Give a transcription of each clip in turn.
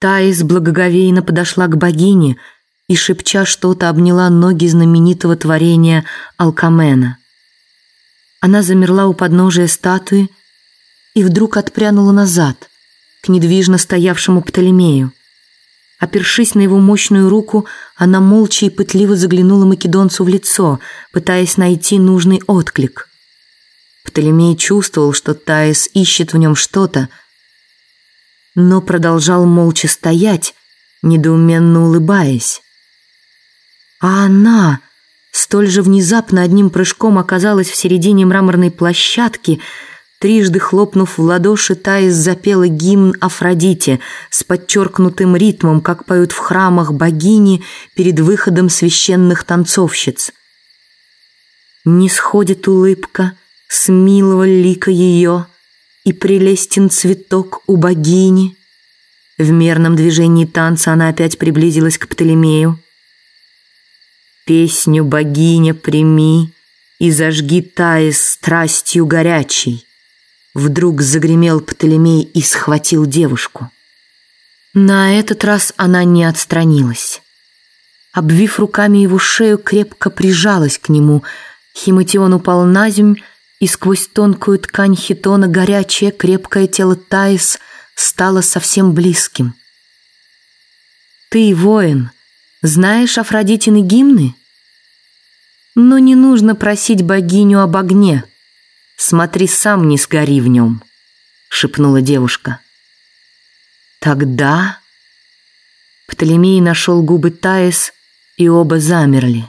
Таис благоговейно подошла к богине и, шепча что-то, обняла ноги знаменитого творения Алкамена. Она замерла у подножия статуи и вдруг отпрянула назад, к недвижно стоявшему Птолемею. Опершись на его мощную руку, она молча и пытливо заглянула Македонцу в лицо, пытаясь найти нужный отклик. Птолемей чувствовал, что Таис ищет в нем что-то, но продолжал молча стоять, недоуменно улыбаясь. А она столь же внезапно одним прыжком оказалась в середине мраморной площадки, Трижды хлопнув в ладоши, Таис запела гимн Афродите с подчеркнутым ритмом, как поют в храмах богини перед выходом священных танцовщиц. Не сходит улыбка с милого лика ее, и прелестен цветок у богини. В мерном движении танца она опять приблизилась к Птолемею. Песню богиня прими и зажги Таис страстью горячей. Вдруг загремел Птолемей и схватил девушку. На этот раз она не отстранилась. Обвив руками его шею, крепко прижалась к нему. Химатион упал на земь, и сквозь тонкую ткань хитона горячее, крепкое тело Таис стало совсем близким. «Ты, воин, знаешь Афродитины гимны?» «Но не нужно просить богиню об огне», Смотри сам, не сгори в нем», — шепнула девушка. Тогда Птолемей нашел губы Таис, и оба замерли.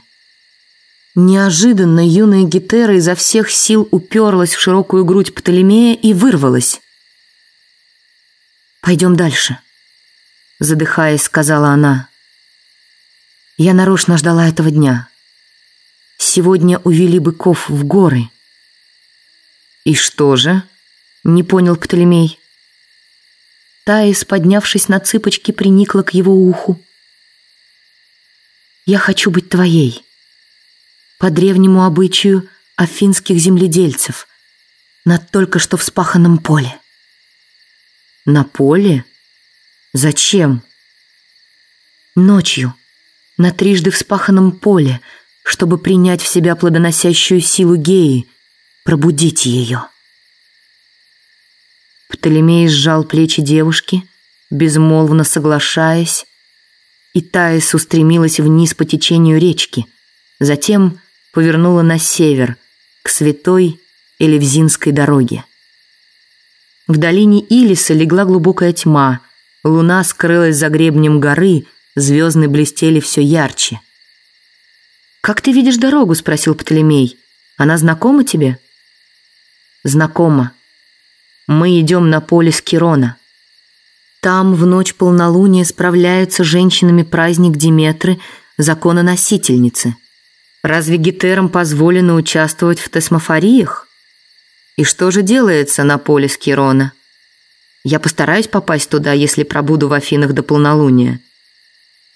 Неожиданно юная Гетера изо всех сил уперлась в широкую грудь Птолемея и вырвалась. «Пойдем дальше», — задыхаясь, сказала она. «Я нарочно ждала этого дня. Сегодня увели быков в горы». «И что же?» — не понял Птолемей. Таис, поднявшись на цыпочки, приникла к его уху. «Я хочу быть твоей. По древнему обычаю афинских земледельцев, на только что вспаханном поле». «На поле? Зачем?» «Ночью, на трижды вспаханном поле, чтобы принять в себя плодоносящую силу геи, пробудить ее. Птолемей сжал плечи девушки, безмолвно соглашаясь, и Таис устремилась вниз по течению речки, затем повернула на север, к святой Элевзинской дороге. В долине Илиса легла глубокая тьма, луна скрылась за гребнем горы, звезды блестели все ярче. «Как ты видишь дорогу?» — спросил Птолемей. «Она знакома тебе?» знакомо. Мы идем на поле Скирона. Там в ночь полнолуния справляются женщинами праздник Диметры, закононосительницы. Разве гетерам позволено участвовать в тесмофориях? И что же делается на поле Скирона? Я постараюсь попасть туда, если пробуду в Афинах до полнолуния.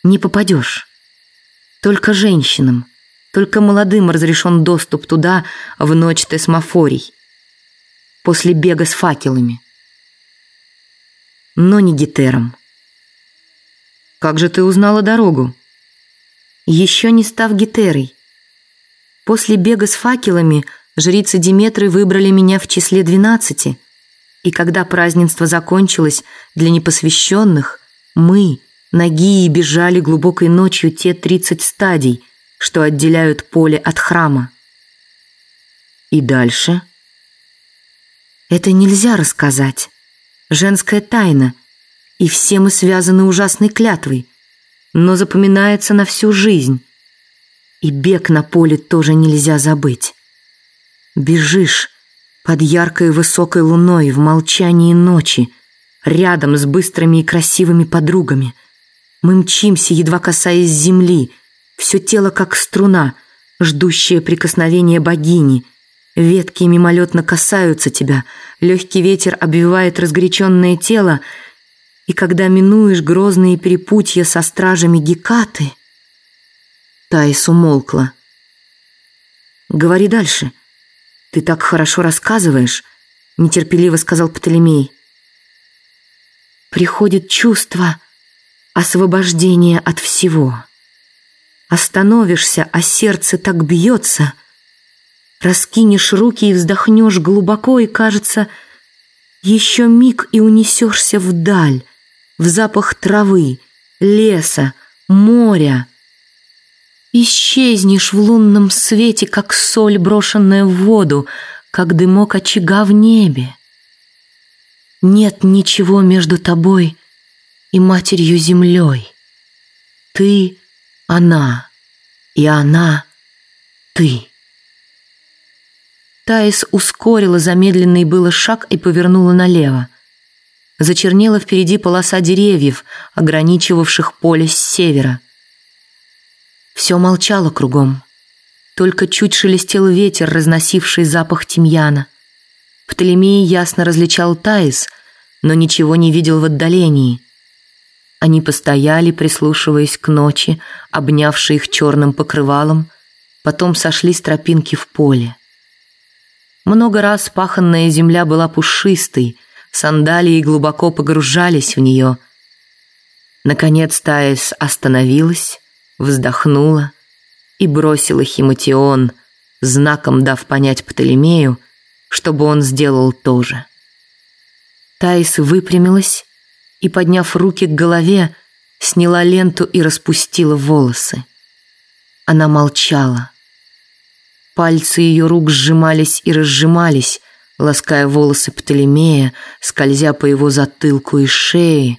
Не попадешь. Только женщинам, только молодым разрешен доступ туда в ночь тесмофорий после бега с факелами. Но не гетером. «Как же ты узнала дорогу?» «Еще не став гетерой. После бега с факелами жрицы Диметры выбрали меня в числе двенадцати, и когда празднество закончилось для непосвященных, мы, ноги и бежали глубокой ночью те тридцать стадий, что отделяют поле от храма. И дальше – это нельзя рассказать. Женская тайна. И все мы связаны ужасной клятвой. Но запоминается на всю жизнь. И бег на поле тоже нельзя забыть. Бежишь под яркой высокой луной в молчании ночи, рядом с быстрыми и красивыми подругами. Мы мчимся, едва касаясь земли, все тело как струна, ждущее прикосновения богини — Ветки мимолетно касаются тебя, легкий ветер обвивает разгоряченное тело, и когда минуешь грозные перепутья со стражами Гекаты... Таис умолкла. «Говори дальше. Ты так хорошо рассказываешь», — нетерпеливо сказал Птолемей. «Приходит чувство освобождение от всего. Остановишься, а сердце так бьется, раскинешь руки и вздохнешь глубоко, и кажется, еще миг и унесешься вдаль, в запах травы, леса, моря. Исчезнешь в лунном свете, как соль, брошенная в воду, как дымок очага в небе. Нет ничего между тобой и матерью землей. Ты — она, и она — ты. Таис ускорила замедленный было шаг и повернула налево. Зачернела впереди полоса деревьев, ограничивавших поле с севера. Все молчало кругом. Только чуть шелестел ветер, разносивший запах тимьяна. Птолемей ясно различал Таис, но ничего не видел в отдалении. Они постояли, прислушиваясь к ночи, обнявшей их черным покрывалом, потом сошли с тропинки в поле. Много раз паханная земля была пушистой, сандалии глубоко погружались в нее. Наконец Таис остановилась, вздохнула и бросила Химатион, знаком дав понять Птолемею, чтобы он сделал то же. Таис выпрямилась и, подняв руки к голове, сняла ленту и распустила волосы. Она молчала. Пальцы ее рук сжимались и разжимались, лаская волосы Птолемея, скользя по его затылку и шее.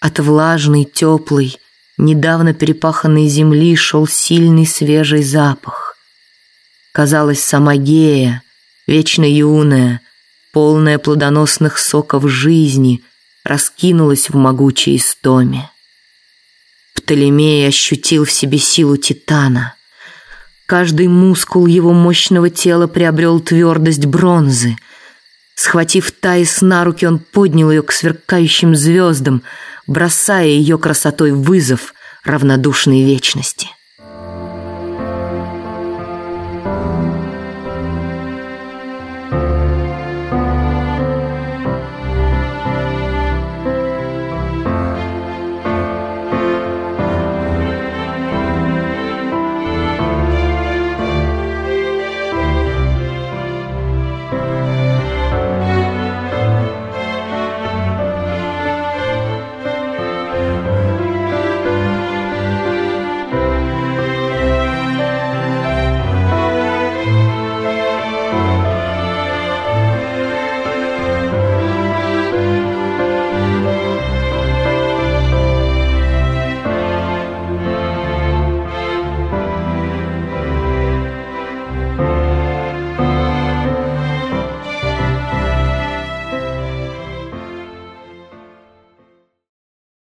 От влажной, теплой, недавно перепаханной земли шел сильный свежий запах. Казалось, сама Гея, вечно юная, полная плодоносных соков жизни — раскинулась в могучей истоме. Птолемей ощутил в себе силу титана. Каждый мускул его мощного тела приобрел твердость бронзы. Схватив Таис на руки, он поднял ее к сверкающим звездам, бросая ее красотой вызов равнодушной вечности.